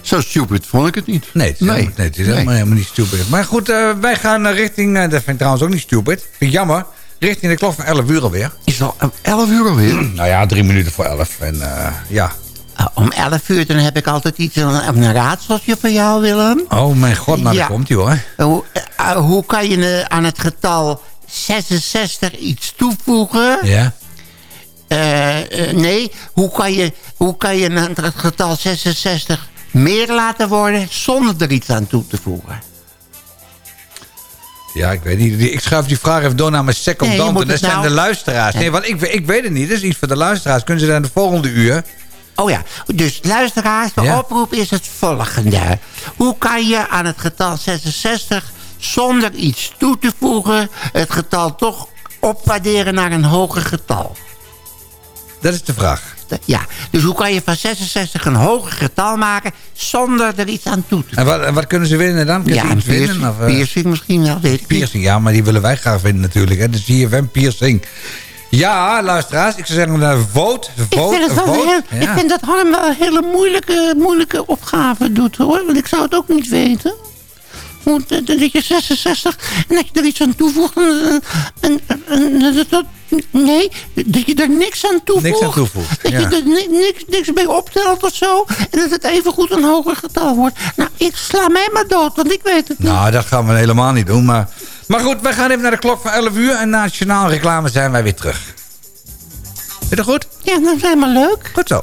Zo stupid vond ik het niet. Nee, het is, Nee. Helemaal, nee, het is Nee. helemaal, helemaal niet stupid. Maar goed, wij gaan richting... dat vind ik trouwens ook niet stupid. Vind ik jammer. Richting de klok van 11 uur alweer. Is het al 11 uur alweer? Nou ja, drie minuten voor 11. En eh, ja. Ah, om 11 uur dan heb ik altijd iets, een, een raadseltje voor jou, Willem. Oh mijn god, nou Ja. daar komt hij hoor. Hoe, eh, hoe kan je eh, aan het getal 66 iets toevoegen? Ja. Nee, hoe kan, je, hoe kan je aan het getal 66 meer laten worden zonder er iets aan toe te voegen? Ja, ik weet niet. Ik schuif die vraag even door naar mijn Nee, secondanten. moet dat het zijn nou- de luisteraars. Nee, want ik, ik weet het niet. Dat is iets voor de luisteraars. Kunnen ze dan de volgende uur... Oh ja, dus luisteraars, de Ja. oproep is het volgende. Hoe kan je aan het getal 66 zonder iets toe te voegen... het getal toch opwaarderen naar een hoger getal? Dat is de vraag. Ja, dus hoe kan je van 66 een hoger getal maken zonder er iets aan toe te En wat, en wat kunnen ze winnen dan? Kunnen Ja, ze iets winnen? piercing, Of, eh, piercing misschien wel, weet ik niet. piercing, ja, maar die willen wij graag winnen natuurlijk. Hè. De CFM piercing. Ja, luisteraars, ik zou zeggen, uh, vote, Ik vote, vind, het wel vote. heel, Ja. ik vind dat Harm wel een hele moeilijke, moeilijke opgave doet, hoor. Want ik zou het ook niet weten. Hoe, dat dat je 66 en dat je er iets aan toevoegt. En, en, en- en dat, dat- nee, dat je er niks aan toevoegt. Niks aan toevoegt, Dat ja. je er ni- niks, niks bij optelt of zo. En dat het even goed een hoger getal wordt. Nou, ik sla mij maar dood, want ik weet het niet. Nou, dat gaan we helemaal niet doen. Maar, maar goed, wij gaan even naar de klok van 11 uur. En na het journaal reclame zijn wij weer terug. Vind je dat goed? Ja, dat is helemaal leuk. Goed zo.